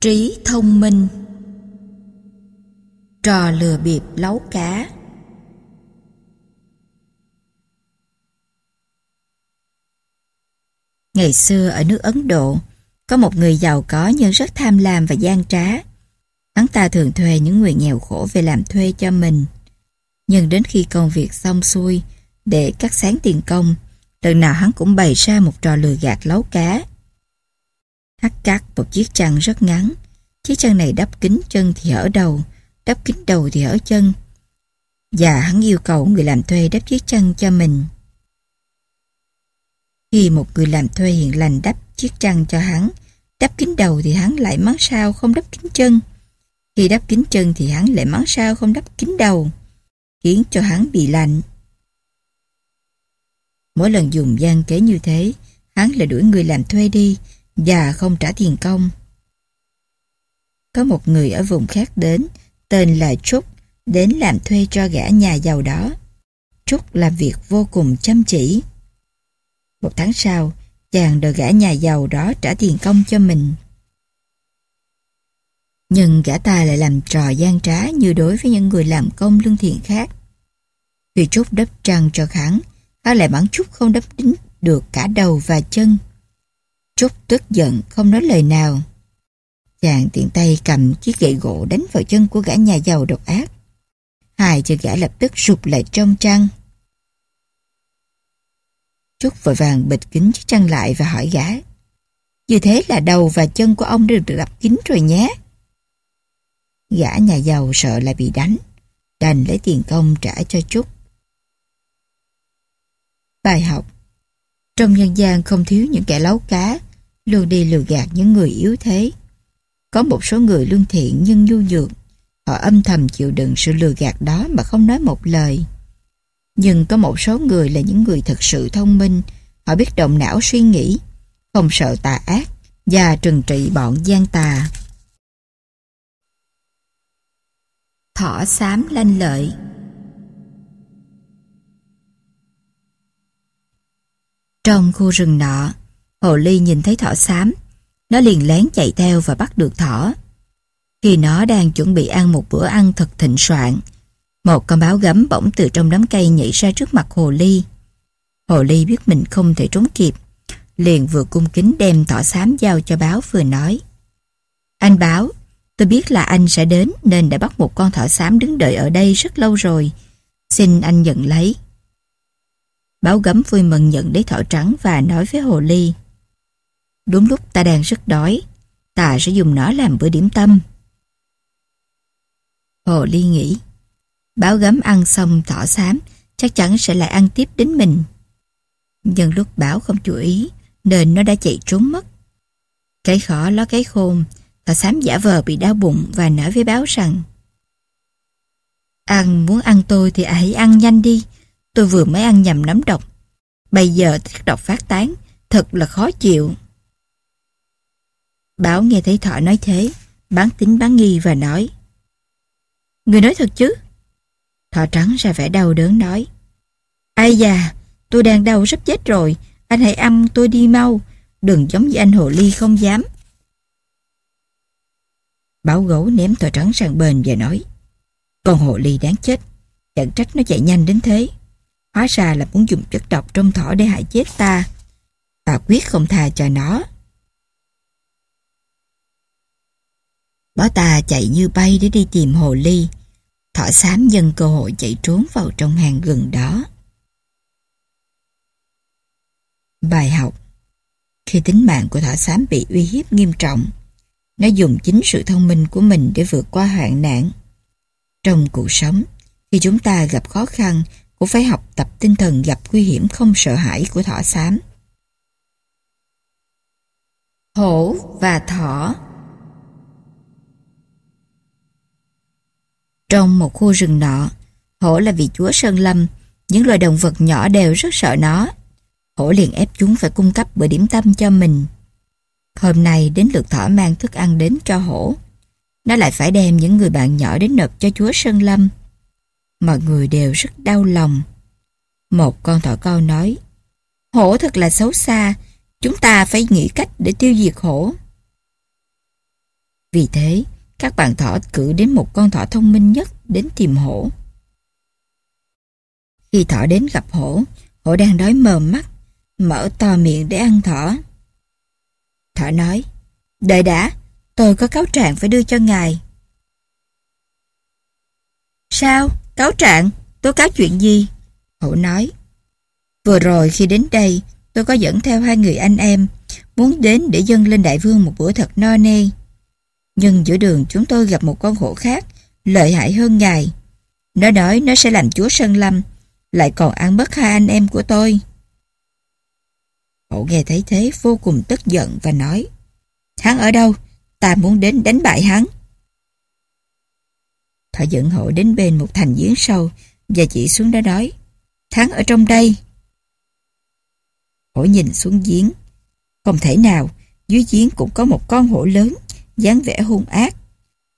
Trí thông minh Trò lừa bịp lấu cá Ngày xưa ở nước Ấn Độ, có một người giàu có nhưng rất tham lam và gian trá. Hắn ta thường thuê những người nghèo khổ về làm thuê cho mình. Nhưng đến khi công việc xong xuôi, để cắt sáng tiền công, lần nào hắn cũng bày ra một trò lừa gạt lấu cá. Hắn cắt một chiếc chăn rất ngắn, chiếc chăn này đắp kính chân thì ở đầu, đắp kính đầu thì ở chân. Và hắn yêu cầu người làm thuê đắp chiếc chăn cho mình. Khi một người làm thuê hiện lành đắp chiếc chăn cho hắn, đắp kính đầu thì hắn lại mắng sao không đắp kính chân. Khi đắp kính chân thì hắn lại mắng sao không đắp kính đầu, khiến cho hắn bị lạnh. Mỗi lần dùng gian kế như thế, hắn lại đuổi người làm thuê đi và không trả tiền công. Có một người ở vùng khác đến, tên là Trúc, đến làm thuê cho gã nhà giàu đó. Trúc làm việc vô cùng chăm chỉ. Một tháng sau, chàng đòi gã nhà giàu đó trả tiền công cho mình. Nhưng gã ta lại làm trò gian trá như đối với những người làm công lương thiện khác. Khi Trúc đắp trăng cho kháng, hắn lại bắn Trúc không đắp đính được cả đầu và chân. Trúc tức giận không nói lời nào. Chàng tiện tay cầm chiếc gậy gỗ đánh vào chân của gã nhà giàu độc ác. Hai chân gã lập tức sụp lại trong trăng. Trúc vội vàng bịt kính chiếc chăn lại và hỏi gã. Như thế là đầu và chân của ông đã được đập kính rồi nhé. Gã nhà giàu sợ lại bị đánh, đành lấy tiền công trả cho Trúc. Bài học Trong nhân gian không thiếu những kẻ lấu cá, luôn đi lừa gạt những người yếu thế. Có một số người lương thiện nhưng nhu nhược, họ âm thầm chịu đựng sự lừa gạt đó mà không nói một lời. Nhưng có một số người là những người thật sự thông minh, họ biết động não suy nghĩ, không sợ tà ác và trừng trị bọn gian tà. Thỏ xám lanh lợi Trong khu rừng nọ, Hồ Ly nhìn thấy thỏ xám, nó liền lén chạy theo và bắt được thỏ. Khi nó đang chuẩn bị ăn một bữa ăn thật thịnh soạn, một con báo gấm bỗng từ trong đám cây nhảy ra trước mặt Hồ Ly. Hồ Ly biết mình không thể trốn kịp, liền vừa cung kính đem thỏ xám giao cho báo vừa nói. Anh báo, tôi biết là anh sẽ đến nên đã bắt một con thỏ xám đứng đợi ở đây rất lâu rồi. Xin anh nhận lấy. Báo gấm vui mừng nhận lấy thỏ trắng và nói với Hồ Ly. Đúng lúc ta đang rất đói, ta sẽ dùng nó làm bữa điểm tâm. Hồ Ly nghĩ, báo gấm ăn xong thỏ xám, chắc chắn sẽ lại ăn tiếp đến mình. Nhưng lúc báo không chú ý, nên nó đã chạy trốn mất. Cái khó ló cái khôn, thỏ xám giả vờ bị đau bụng và nói với báo rằng Ăn muốn ăn tôi thì hãy ăn nhanh đi, tôi vừa mới ăn nhầm nấm độc. Bây giờ thiết độc phát tán, thật là khó chịu. Bảo nghe thấy thọ nói thế, bán tính bán nghi và nói Người nói thật chứ? Thọ trắng ra vẻ đau đớn nói Ai già, tôi đang đau sắp chết rồi, anh hãy âm tôi đi mau, đừng giống như anh Hồ Ly không dám. Bảo gấu ném thọ trắng sang bên và nói Con Hồ Ly đáng chết, chẳng trách nó chạy nhanh đến thế. Hóa ra là muốn dùng chất độc trong thỏ để hại chết ta. Ta quyết không tha cho nó. Bó ta chạy như bay để đi tìm hồ ly. Thỏ xám nhân cơ hội chạy trốn vào trong hàng gần đó. Bài học Khi tính mạng của thỏ xám bị uy hiếp nghiêm trọng, nó dùng chính sự thông minh của mình để vượt qua hoạn nạn. Trong cuộc sống, khi chúng ta gặp khó khăn, cũng phải học tập tinh thần gặp nguy hiểm không sợ hãi của thỏ xám. Hổ và thỏ Trong một khu rừng nọ, hổ là vị chúa Sơn Lâm, những loài động vật nhỏ đều rất sợ nó. Hổ liền ép chúng phải cung cấp bữa điểm tâm cho mình. Hôm nay đến lượt thỏ mang thức ăn đến cho hổ. Nó lại phải đem những người bạn nhỏ đến nộp cho chúa Sơn Lâm. Mọi người đều rất đau lòng. Một con thỏ con nói, hổ thật là xấu xa, chúng ta phải nghĩ cách để tiêu diệt hổ. Vì thế, các bạn thỏ cử đến một con thỏ thông minh nhất đến tìm hổ. Khi thỏ đến gặp hổ, hổ đang đói mờ mắt, mở to miệng để ăn thỏ. Thỏ nói, đợi đã, tôi có cáo trạng phải đưa cho ngài. Sao? Cáo trạng? Tố cáo chuyện gì? Hổ nói, vừa rồi khi đến đây, tôi có dẫn theo hai người anh em, muốn đến để dâng lên đại vương một bữa thật no nê. Nhưng giữa đường chúng tôi gặp một con hổ khác, lợi hại hơn ngài. Nó nói nó sẽ làm chúa Sơn Lâm, lại còn ăn mất hai anh em của tôi. Hổ nghe thấy thế vô cùng tức giận và nói Hắn ở đâu? Ta muốn đến đánh bại hắn. Thọ dẫn hổ đến bên một thành giếng sâu và chỉ xuống đó nói Hắn ở trong đây. Hổ nhìn xuống giếng. Không thể nào, dưới giếng cũng có một con hổ lớn, dáng vẻ hung ác.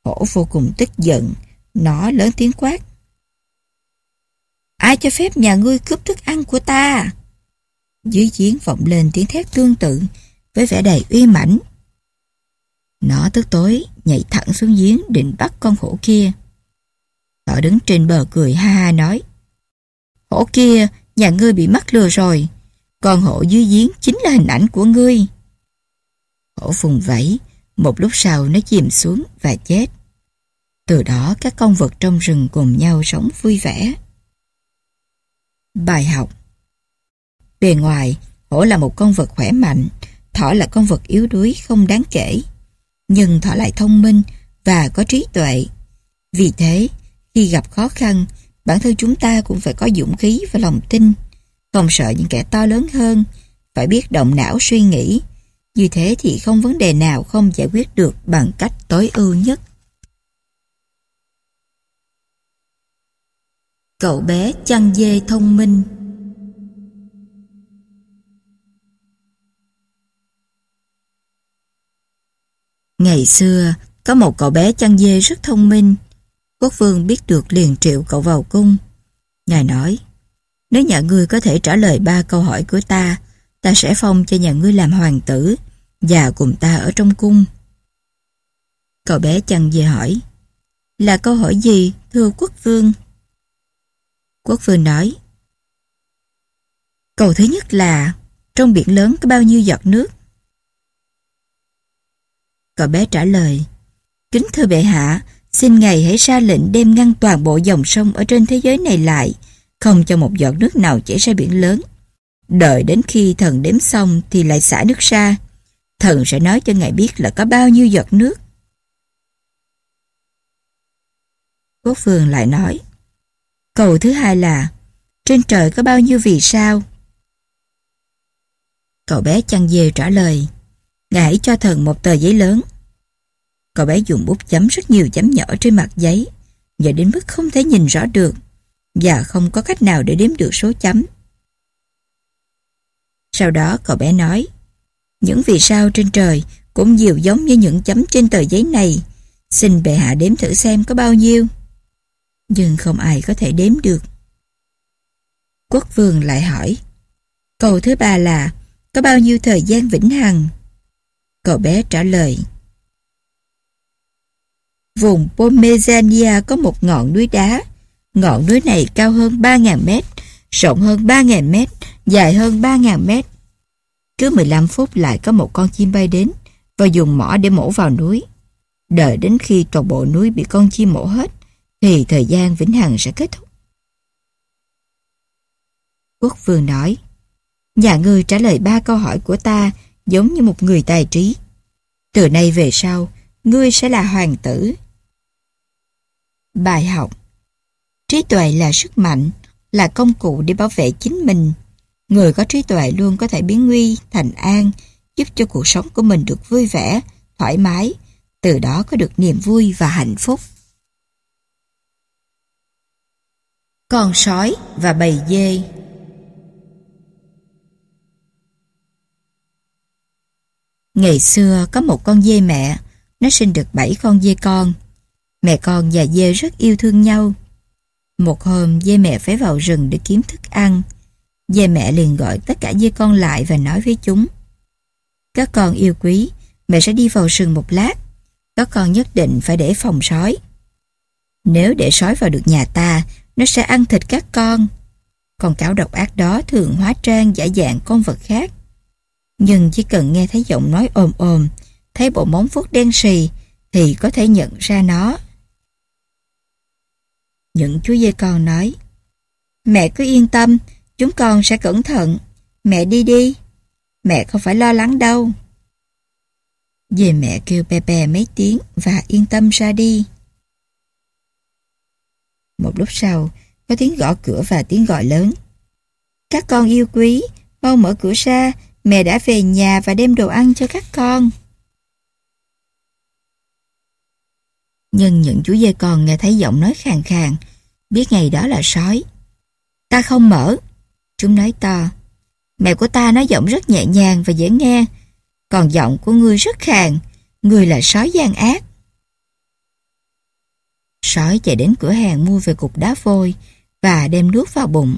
Hổ vô cùng tức giận, nó lớn tiếng quát. Ai cho phép nhà ngươi cướp thức ăn của ta? Dưới giếng vọng lên tiếng thét tương tự với vẻ đầy uy mãnh. Nó tức tối nhảy thẳng xuống giếng định bắt con hổ kia. Thỏ đứng trên bờ cười ha ha nói Hổ kia, nhà ngươi bị mắc lừa rồi. Con hổ dưới giếng chính là hình ảnh của ngươi. Hổ phùng vẫy, một lúc sau nó chìm xuống và chết. Từ đó các con vật trong rừng cùng nhau sống vui vẻ. Bài học Bề ngoài, hổ là một con vật khỏe mạnh, thỏ là con vật yếu đuối không đáng kể. Nhưng thỏ lại thông minh và có trí tuệ. Vì thế, khi gặp khó khăn, bản thân chúng ta cũng phải có dũng khí và lòng tin, không sợ những kẻ to lớn hơn, phải biết động não suy nghĩ. Như thế thì không vấn đề nào không giải quyết được bằng cách tối ưu nhất. Cậu bé chăn dê thông minh Ngày xưa, có một cậu bé chăn dê rất thông minh. Quốc vương biết được liền triệu cậu vào cung. Ngài nói, nếu nhà ngươi có thể trả lời ba câu hỏi của ta, ta sẽ phong cho nhà ngươi làm hoàng tử và cùng ta ở trong cung. Cậu bé chăn về hỏi, là câu hỏi gì, thưa quốc vương? Quốc vương nói, câu thứ nhất là, trong biển lớn có bao nhiêu giọt nước? Cậu bé trả lời, Kính thưa bệ hạ, xin ngài hãy ra lệnh đem ngăn toàn bộ dòng sông ở trên thế giới này lại, không cho một giọt nước nào chảy ra biển lớn. Đợi đến khi thần đếm xong thì lại xả nước ra. Thần sẽ nói cho ngài biết là có bao nhiêu giọt nước. Quốc phương lại nói, Câu thứ hai là, trên trời có bao nhiêu vì sao? Cậu bé chăn dê trả lời, Ngài hãy cho thần một tờ giấy lớn. Cậu bé dùng bút chấm rất nhiều chấm nhỏ trên mặt giấy, và đến mức không thể nhìn rõ được, và không có cách nào để đếm được số chấm. Sau đó cậu bé nói, những vì sao trên trời cũng nhiều giống như những chấm trên tờ giấy này, xin bệ hạ đếm thử xem có bao nhiêu. Nhưng không ai có thể đếm được. Quốc vương lại hỏi, câu thứ ba là, có bao nhiêu thời gian vĩnh hằng? Cậu bé trả lời. Vùng Pomezania có một ngọn núi đá. Ngọn núi này cao hơn 3.000 mét, rộng hơn 3.000 mét, dài hơn 3.000 mét. Cứ 15 phút lại có một con chim bay đến và dùng mỏ để mổ vào núi. Đợi đến khi toàn bộ núi bị con chim mổ hết, thì thời gian vĩnh hằng sẽ kết thúc. Quốc vương nói, nhà ngươi trả lời ba câu hỏi của ta giống như một người tài trí. Từ nay về sau, ngươi sẽ là hoàng tử. Bài học Trí tuệ là sức mạnh, là công cụ để bảo vệ chính mình. Người có trí tuệ luôn có thể biến nguy thành an, giúp cho cuộc sống của mình được vui vẻ, thoải mái, từ đó có được niềm vui và hạnh phúc. Con sói và bầy dê Ngày xưa có một con dê mẹ, nó sinh được bảy con dê con. Mẹ con và dê rất yêu thương nhau. Một hôm dê mẹ phải vào rừng để kiếm thức ăn. Dê mẹ liền gọi tất cả dê con lại và nói với chúng. Các con yêu quý, mẹ sẽ đi vào rừng một lát. Các con nhất định phải để phòng sói. Nếu để sói vào được nhà ta, nó sẽ ăn thịt các con. Con cáo độc ác đó thường hóa trang giả dạng con vật khác. Nhưng chỉ cần nghe thấy giọng nói ồm ồm, thấy bộ móng vuốt đen xì, thì có thể nhận ra nó. Những chú dê con nói, Mẹ cứ yên tâm, chúng con sẽ cẩn thận. Mẹ đi đi. Mẹ không phải lo lắng đâu. về mẹ kêu bè bè mấy tiếng và yên tâm ra đi. Một lúc sau, có tiếng gõ cửa và tiếng gọi lớn. Các con yêu quý, mau mở cửa ra, mẹ đã về nhà và đem đồ ăn cho các con. Nhưng những chú dê con nghe thấy giọng nói khàn khàn, biết ngày đó là sói. Ta không mở. Chúng nói to. Mẹ của ta nói giọng rất nhẹ nhàng và dễ nghe, còn giọng của ngươi rất khàn, ngươi là sói gian ác. Sói chạy đến cửa hàng mua về cục đá vôi và đem nước vào bụng.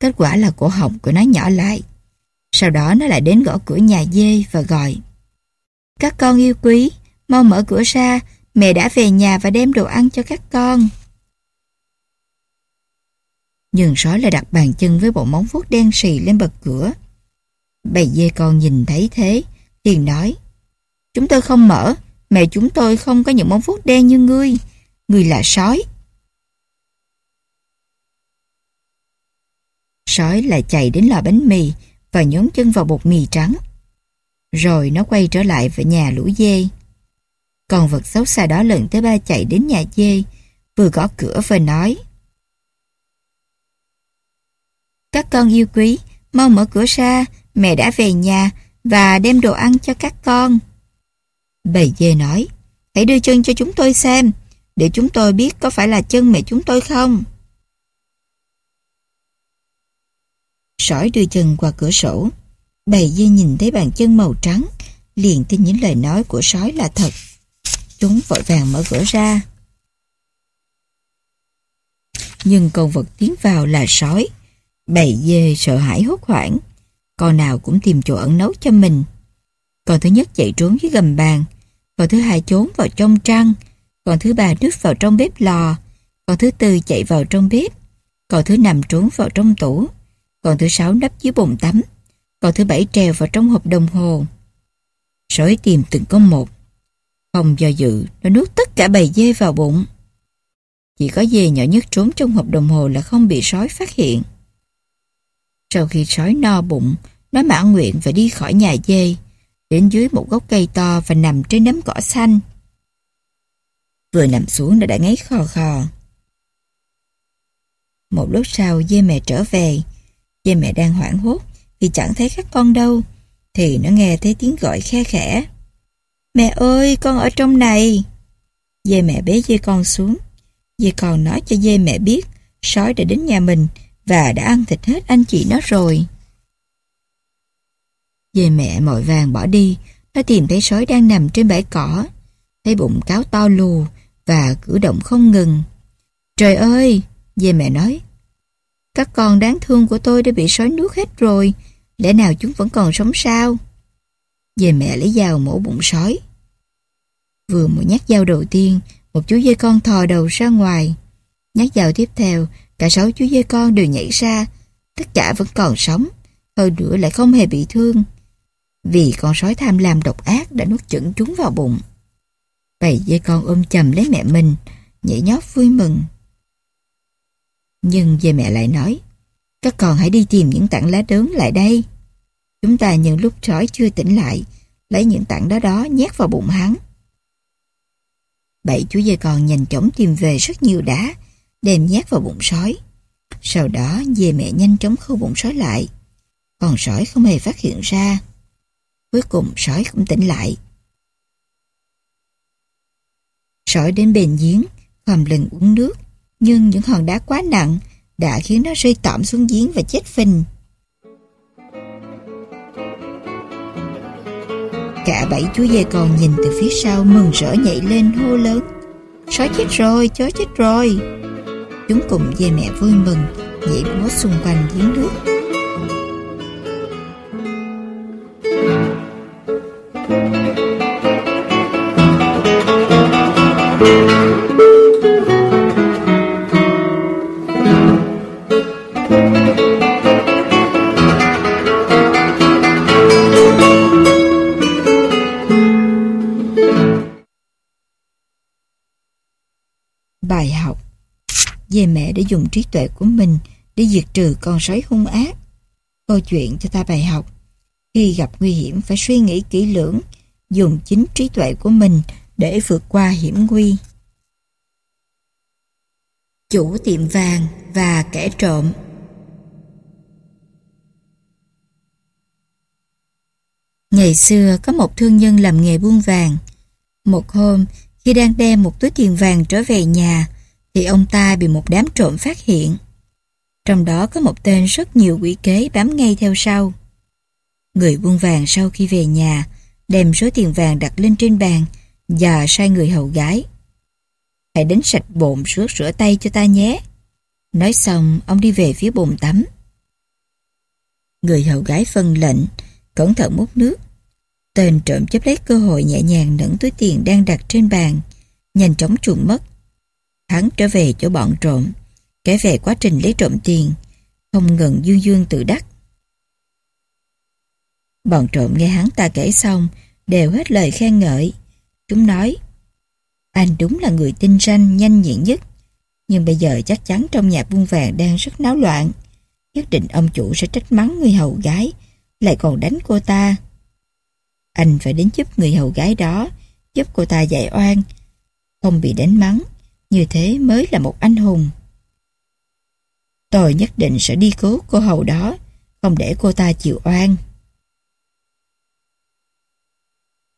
Kết quả là cổ họng của nó nhỏ lại. Sau đó nó lại đến gõ cửa nhà dê và gọi. Các con yêu quý, mau mở cửa ra, mẹ đã về nhà và đem đồ ăn cho các con. Nhưng sói lại đặt bàn chân với bộ móng vuốt đen sì lên bậc cửa. Bầy dê con nhìn thấy thế, liền nói. Chúng tôi không mở, mẹ chúng tôi không có những móng vuốt đen như ngươi. Ngươi là sói. Sói lại chạy đến lò bánh mì và nhón chân vào bột mì trắng. Rồi nó quay trở lại về nhà lũ dê. Con vật xấu xa đó lần tới ba chạy đến nhà dê, vừa gõ cửa vừa nói. Các con yêu quý, mau mở cửa ra, mẹ đã về nhà và đem đồ ăn cho các con. Bầy dê nói, hãy đưa chân cho chúng tôi xem, để chúng tôi biết có phải là chân mẹ chúng tôi không. Sỏi đưa chân qua cửa sổ. Bầy dê nhìn thấy bàn chân màu trắng, liền tin những lời nói của sói là thật. Chúng vội vàng mở cửa ra. Nhưng con vật tiến vào là sói. Bầy dê sợ hãi hốt hoảng. Con nào cũng tìm chỗ ẩn nấu cho mình. Con thứ nhất chạy trốn dưới gầm bàn. Con thứ hai trốn vào trong trăng. Con thứ ba đứt vào trong bếp lò. Con thứ tư chạy vào trong bếp. Con thứ năm trốn vào trong tủ. Con thứ sáu nấp dưới bồn tắm. Con thứ bảy treo vào trong hộp đồng hồ. Sói tìm từng con một. Không do dự, nó nuốt tất cả bầy dê vào bụng. Chỉ có dê nhỏ nhất trốn trong hộp đồng hồ là không bị sói phát hiện. Sau khi sói no bụng, nó mãn nguyện và đi khỏi nhà dê, đến dưới một gốc cây to và nằm trên nấm cỏ xanh. Vừa nằm xuống nó đã ngáy khò khò. Một lúc sau dê mẹ trở về, dê mẹ đang hoảng hốt vì chẳng thấy các con đâu, thì nó nghe thấy tiếng gọi khe khẽ. Mẹ ơi, con ở trong này. Dê mẹ bế dê con xuống. Dê con nói cho dê mẹ biết sói đã đến nhà mình và đã ăn thịt hết anh chị nó rồi. Dê mẹ mội vàng bỏ đi, nó tìm thấy sói đang nằm trên bãi cỏ, thấy bụng cáo to lù và cử động không ngừng. Trời ơi! Dê mẹ nói. Các con đáng thương của tôi đã bị sói nuốt hết rồi, lẽ nào chúng vẫn còn sống sao? Dê mẹ lấy dao mổ bụng sói. Vừa một nhát dao đầu tiên, một chú dê con thò đầu ra ngoài. Nhát dao tiếp theo, Cả sáu chú dê con đều nhảy ra, tất cả vẫn còn sống, hơn nữa lại không hề bị thương. Vì con sói tham lam độc ác đã nuốt chửng chúng vào bụng. Bầy dê con ôm chầm lấy mẹ mình, nhảy nhót vui mừng. Nhưng dê mẹ lại nói, các con hãy đi tìm những tảng lá đớn lại đây. Chúng ta những lúc sói chưa tỉnh lại, lấy những tảng đó đó nhét vào bụng hắn. Bảy chú dê con nhanh chóng tìm về rất nhiều đá, đem nhét vào bụng sói. Sau đó dê mẹ nhanh chóng khâu bụng sói lại. Còn sói không hề phát hiện ra. Cuối cùng sói cũng tỉnh lại. Sói đến bền giếng, khòm lưng uống nước. Nhưng những hòn đá quá nặng đã khiến nó rơi tỏm xuống giếng và chết phình. Cả bảy chú dê con nhìn từ phía sau mừng rỡ nhảy lên hô lớn. Sói chết rồi, chó chết rồi. Chúng cùng về mẹ vui mừng, nhảy múa xung quanh giếng nước. Để dùng trí tuệ của mình để diệt trừ con sói hung ác. Câu chuyện cho ta bài học. Khi gặp nguy hiểm phải suy nghĩ kỹ lưỡng, dùng chính trí tuệ của mình để vượt qua hiểm nguy. Chủ tiệm vàng và kẻ trộm Ngày xưa có một thương nhân làm nghề buôn vàng. Một hôm, khi đang đem một túi tiền vàng trở về nhà, thì ông ta bị một đám trộm phát hiện. Trong đó có một tên rất nhiều quỷ kế bám ngay theo sau. Người buôn vàng sau khi về nhà, đem số tiền vàng đặt lên trên bàn và sai người hầu gái. Hãy đến sạch bồn suốt rửa tay cho ta nhé. Nói xong, ông đi về phía bồn tắm. Người hầu gái phân lệnh, cẩn thận múc nước. Tên trộm chấp lấy cơ hội nhẹ nhàng nẫn túi tiền đang đặt trên bàn, nhanh chóng chuồn mất. Hắn trở về chỗ bọn trộm, kể về quá trình lấy trộm tiền, không ngừng dương dương tự đắc. Bọn trộm nghe hắn ta kể xong, đều hết lời khen ngợi. Chúng nói, anh đúng là người tinh ranh, nhanh nhẹn nhất. Nhưng bây giờ chắc chắn trong nhà buôn vàng đang rất náo loạn. Nhất định ông chủ sẽ trách mắng người hầu gái, lại còn đánh cô ta. Anh phải đến giúp người hầu gái đó, giúp cô ta giải oan, không bị đánh mắng. Như thế mới là một anh hùng. Tôi nhất định sẽ đi cứu cô hầu đó, không để cô ta chịu oan.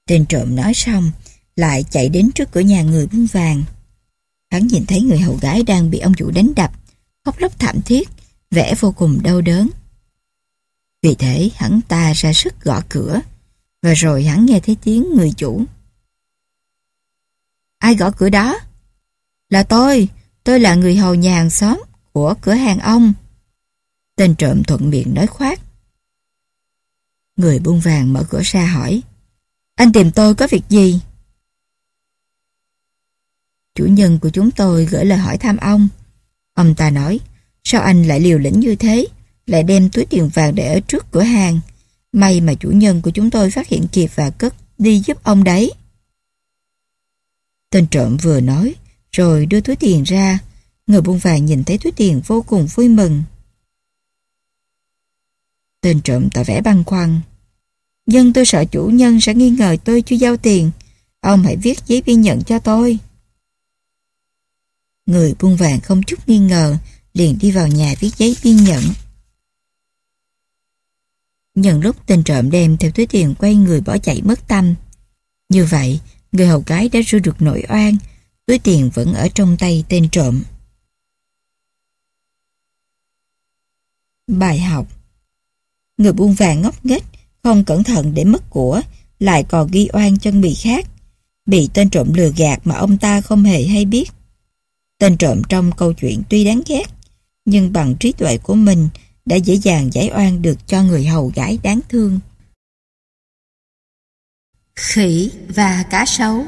Tên trộm nói xong, lại chạy đến trước cửa nhà người buôn vàng. Hắn nhìn thấy người hầu gái đang bị ông chủ đánh đập, khóc lóc thảm thiết, vẻ vô cùng đau đớn. Vì thế hắn ta ra sức gõ cửa, và rồi hắn nghe thấy tiếng người chủ. Ai gõ cửa đó? Là tôi, tôi là người hầu nhà hàng xóm của cửa hàng ông. Tên trộm thuận miệng nói khoát. Người buôn vàng mở cửa ra hỏi. Anh tìm tôi có việc gì? Chủ nhân của chúng tôi gửi lời hỏi thăm ông. Ông ta nói, sao anh lại liều lĩnh như thế, lại đem túi tiền vàng để ở trước cửa hàng. May mà chủ nhân của chúng tôi phát hiện kịp và cất đi giúp ông đấy. Tên trộm vừa nói, rồi đưa túi tiền ra. Người buôn vàng nhìn thấy túi tiền vô cùng vui mừng. Tên trộm tỏ vẻ băn khoăn. Nhưng tôi sợ chủ nhân sẽ nghi ngờ tôi chưa giao tiền. Ông hãy viết giấy biên nhận cho tôi. Người buôn vàng không chút nghi ngờ, liền đi vào nhà viết giấy biên nhận. Nhân lúc tên trộm đem theo túi tiền quay người bỏ chạy mất tâm. Như vậy, người hầu gái đã rưa được nội oan, túi tiền vẫn ở trong tay tên trộm. Bài học Người buôn vàng ngốc nghếch, không cẩn thận để mất của, lại còn ghi oan chân bị khác. Bị tên trộm lừa gạt mà ông ta không hề hay biết. Tên trộm trong câu chuyện tuy đáng ghét, nhưng bằng trí tuệ của mình đã dễ dàng giải oan được cho người hầu gái đáng thương. Khỉ và cá sấu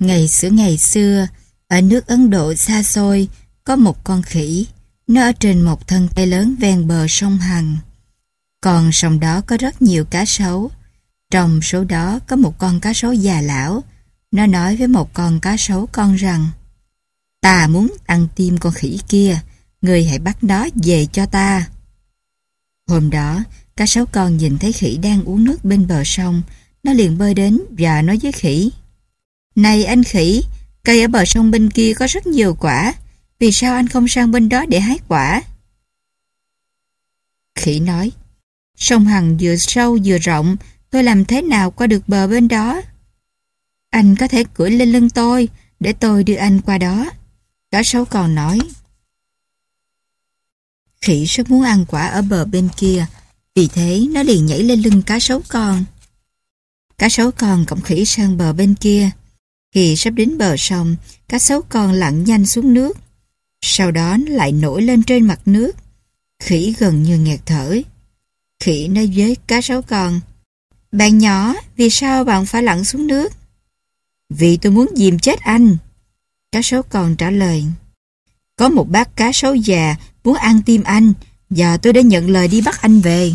Ngày xưa ngày xưa, ở nước Ấn Độ xa xôi, có một con khỉ. Nó ở trên một thân cây lớn ven bờ sông Hằng. Còn sông đó có rất nhiều cá sấu. Trong số đó có một con cá sấu già lão. Nó nói với một con cá sấu con rằng Ta muốn ăn tim con khỉ kia, người hãy bắt nó về cho ta. Hôm đó, cá sấu con nhìn thấy khỉ đang uống nước bên bờ sông, nó liền bơi đến và nói với khỉ. Này anh khỉ, cây ở bờ sông bên kia có rất nhiều quả, vì sao anh không sang bên đó để hái quả? Khỉ nói, sông Hằng vừa sâu vừa rộng, tôi làm thế nào qua được bờ bên đó? Anh có thể cưỡi lên lưng tôi, để tôi đưa anh qua đó. Cá sấu còn nói, Khỉ rất muốn ăn quả ở bờ bên kia, vì thế nó liền nhảy lên lưng cá sấu con. Cá sấu con cộng khỉ sang bờ bên kia. Khi sắp đến bờ sông, cá sấu con lặn nhanh xuống nước. Sau đó lại nổi lên trên mặt nước. Khỉ gần như nghẹt thở. Khỉ nói với cá sấu con, Bạn nhỏ, vì sao bạn phải lặn xuống nước? Vì tôi muốn dìm chết anh. Cá sấu con trả lời, Có một bác cá sấu già muốn ăn tim anh, giờ tôi đã nhận lời đi bắt anh về.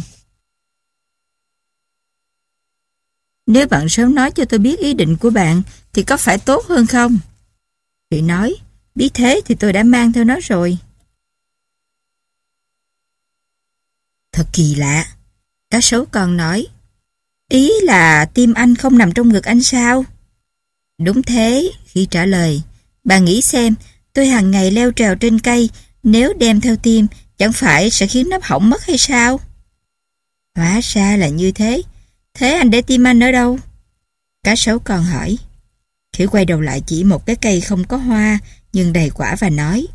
Nếu bạn sớm nói cho tôi biết ý định của bạn thì có phải tốt hơn không? Thủy nói, biết thế thì tôi đã mang theo nó rồi. Thật kỳ lạ. Cá sấu con nói, ý là tim anh không nằm trong ngực anh sao? Đúng thế, khi trả lời, bà nghĩ xem, tôi hàng ngày leo trèo trên cây, nếu đem theo tim, chẳng phải sẽ khiến nó hỏng mất hay sao? Hóa ra là như thế, thế anh để tim anh ở đâu? Cá sấu còn hỏi. Khỉ quay đầu lại chỉ một cái cây không có hoa, nhưng đầy quả và nói.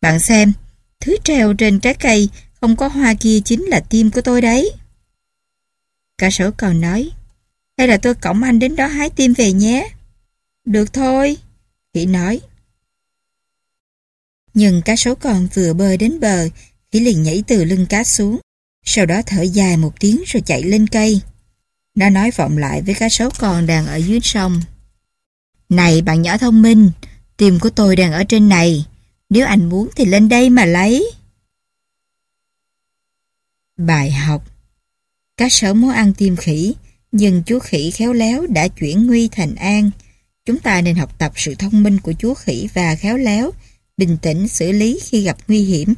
Bạn xem, thứ treo trên trái cây không có hoa kia chính là tim của tôi đấy. Cá sấu còn nói. Hay là tôi cõng anh đến đó hái tim về nhé. Được thôi, khỉ nói. Nhưng cá sấu còn vừa bơi đến bờ, khỉ liền nhảy từ lưng cá xuống. Sau đó thở dài một tiếng rồi chạy lên cây. Nó nói vọng lại với cá sấu con đang ở dưới sông. Này bạn nhỏ thông minh, tim của tôi đang ở trên này. Nếu anh muốn thì lên đây mà lấy. Bài học Cá sấu muốn ăn tim khỉ, nhưng chú khỉ khéo léo đã chuyển nguy thành an. Chúng ta nên học tập sự thông minh của chú khỉ và khéo léo, bình tĩnh xử lý khi gặp nguy hiểm.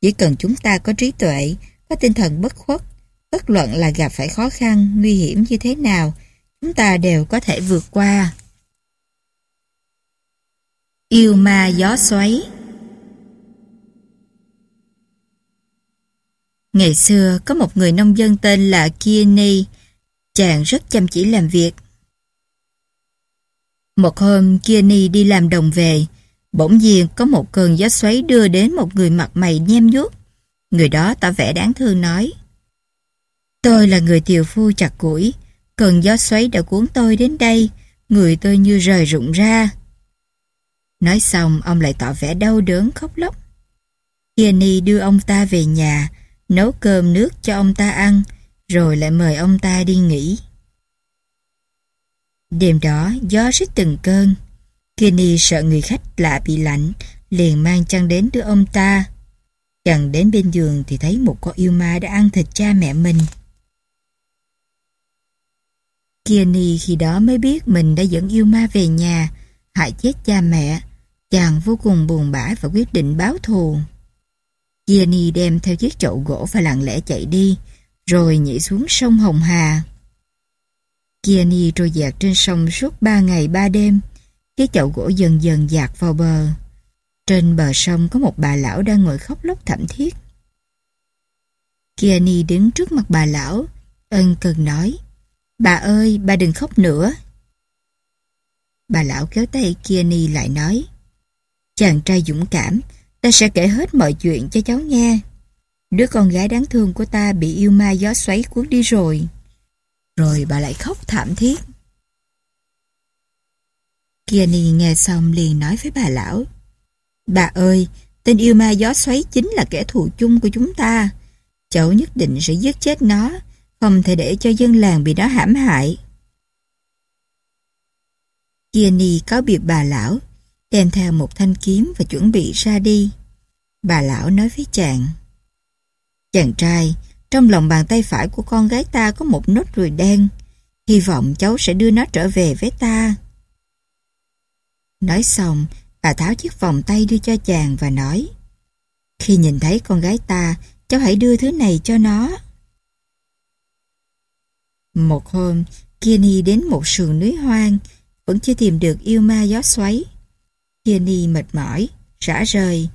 Chỉ cần chúng ta có trí tuệ, có tinh thần bất khuất, bất luận là gặp phải khó khăn, nguy hiểm như thế nào, chúng ta đều có thể vượt qua. Yêu ma gió xoáy Ngày xưa có một người nông dân tên là Kieni, chàng rất chăm chỉ làm việc. Một hôm Kieni đi làm đồng về, bỗng nhiên có một cơn gió xoáy đưa đến một người mặt mày nhem nhuốc. Người đó tỏ vẻ đáng thương nói. Tôi là người tiều phu chặt củi, cơn gió xoáy đã cuốn tôi đến đây, người tôi như rời rụng ra. Nói xong, ông lại tỏ vẻ đau đớn khóc lóc. Kieni đưa ông ta về nhà, nấu cơm nước cho ông ta ăn, rồi lại mời ông ta đi nghỉ. Đêm đó, gió rít từng cơn. Kieni sợ người khách lạ bị lạnh, liền mang chăn đến đưa ông ta. Chàng đến bên giường thì thấy một con yêu ma đã ăn thịt cha mẹ mình. Kiani khi đó mới biết mình đã dẫn yêu ma về nhà, hại chết cha mẹ. Chàng vô cùng buồn bã và quyết định báo thù. Kiani đem theo chiếc chậu gỗ và lặng lẽ chạy đi, rồi nhảy xuống sông Hồng Hà. Kiani trôi dạt trên sông suốt ba ngày ba đêm, chiếc chậu gỗ dần dần dạt vào bờ. Trên bờ sông có một bà lão đang ngồi khóc lóc thảm thiết. Kiani đứng trước mặt bà lão, ân cần nói, Bà ơi, bà đừng khóc nữa. Bà lão kéo tay Kiani lại nói, Chàng trai dũng cảm, ta sẽ kể hết mọi chuyện cho cháu nghe. Đứa con gái đáng thương của ta bị yêu ma gió xoáy cuốn đi rồi. Rồi bà lại khóc thảm thiết. Kiani nghe xong liền nói với bà lão. Bà ơi, tên yêu ma gió xoáy chính là kẻ thù chung của chúng ta. Cháu nhất định sẽ giết chết nó, không thể để cho dân làng bị nó hãm hại. Kiani có biệt bà lão, đem theo một thanh kiếm và chuẩn bị ra đi. Bà lão nói với chàng. Chàng trai, trong lòng bàn tay phải của con gái ta có một nốt ruồi đen. Hy vọng cháu sẽ đưa nó trở về với ta. Nói xong, bà tháo chiếc vòng tay đưa cho chàng và nói Khi nhìn thấy con gái ta, cháu hãy đưa thứ này cho nó. Một hôm, Kieni đến một sườn núi hoang, vẫn chưa tìm được yêu ma gió xoáy. Kieni mệt mỏi, rã rời.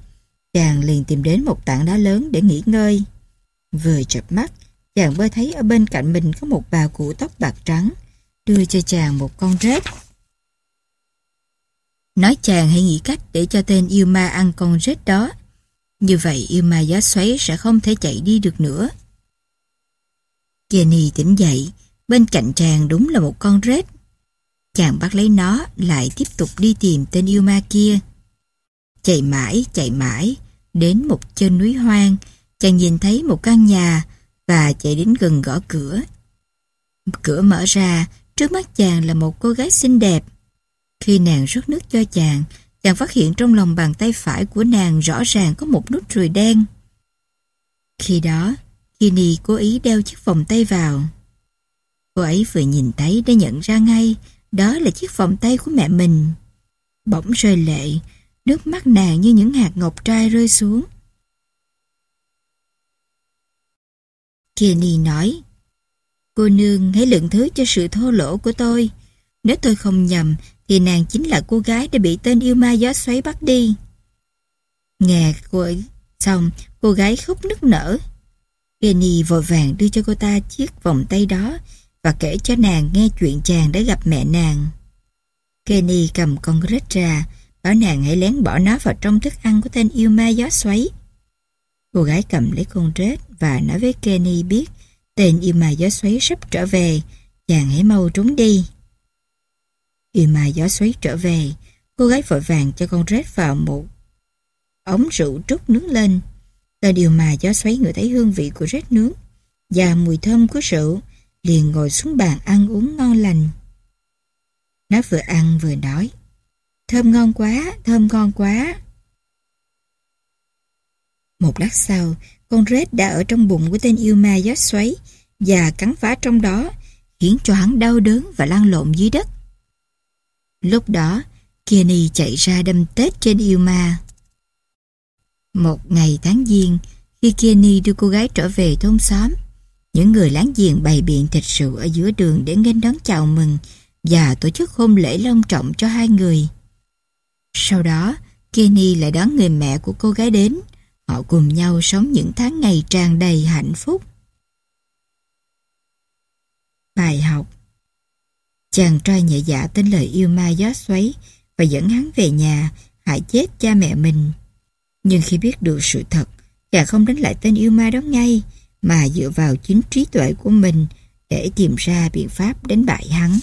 Chàng liền tìm đến một tảng đá lớn để nghỉ ngơi. Vừa chập mắt, chàng bơ thấy ở bên cạnh mình có một bà cụ tóc bạc trắng, đưa cho chàng một con rết. Nói chàng hãy nghĩ cách để cho tên yêu ma ăn con rết đó. Như vậy yêu ma gió xoáy sẽ không thể chạy đi được nữa. Jenny tỉnh dậy, bên cạnh chàng đúng là một con rết. Chàng bắt lấy nó lại tiếp tục đi tìm tên yêu ma kia. Chạy mãi, chạy mãi, đến một chân núi hoang, chàng nhìn thấy một căn nhà và chạy đến gần gõ cửa. Cửa mở ra, trước mắt chàng là một cô gái xinh đẹp. Khi nàng rút nước cho chàng, chàng phát hiện trong lòng bàn tay phải của nàng rõ ràng có một nút ruồi đen. Khi đó, Kini cố ý đeo chiếc vòng tay vào. Cô ấy vừa nhìn thấy đã nhận ra ngay đó là chiếc vòng tay của mẹ mình. Bỗng rơi lệ, nước mắt nàng như những hạt ngọc trai rơi xuống. Kenny nói, Cô nương hãy lượng thứ cho sự thô lỗ của tôi. Nếu tôi không nhầm, thì nàng chính là cô gái đã bị tên yêu ma gió xoáy bắt đi. Nghe cô ấy xong, cô gái khóc nức nở. Kenny vội vàng đưa cho cô ta chiếc vòng tay đó và kể cho nàng nghe chuyện chàng đã gặp mẹ nàng. Kenny cầm con rết ra, bảo nàng hãy lén bỏ nó vào trong thức ăn của tên yêu ma gió xoáy. Cô gái cầm lấy con rết và nói với Kenny biết tên yêu ma gió xoáy sắp trở về, chàng hãy mau trốn đi. Yêu ma gió xoáy trở về, cô gái vội vàng cho con rết vào một ống rượu trút nướng lên. Tên yêu ma gió xoáy ngửi thấy hương vị của rết nướng và mùi thơm của rượu, liền ngồi xuống bàn ăn uống ngon lành. Nó vừa ăn vừa nói, thơm ngon quá, thơm ngon quá. Một lát sau, con rết đã ở trong bụng của tên yêu ma gió xoáy và cắn phá trong đó, khiến cho hắn đau đớn và lăn lộn dưới đất. Lúc đó, Kenny chạy ra đâm tết trên yêu ma. Một ngày tháng giêng, khi Kenny đưa cô gái trở về thôn xóm, những người láng giềng bày biện thịt rượu ở giữa đường để nghênh đón chào mừng và tổ chức hôn lễ long trọng cho hai người. Sau đó, Kenny lại đón người mẹ của cô gái đến. Họ cùng nhau sống những tháng ngày tràn đầy hạnh phúc. Bài học Chàng trai nhẹ dạ tin lời yêu ma gió xoáy và dẫn hắn về nhà, hại chết cha mẹ mình. Nhưng khi biết được sự thật, chàng không đánh lại tên yêu ma đó ngay, mà dựa vào chính trí tuệ của mình để tìm ra biện pháp đánh bại hắn.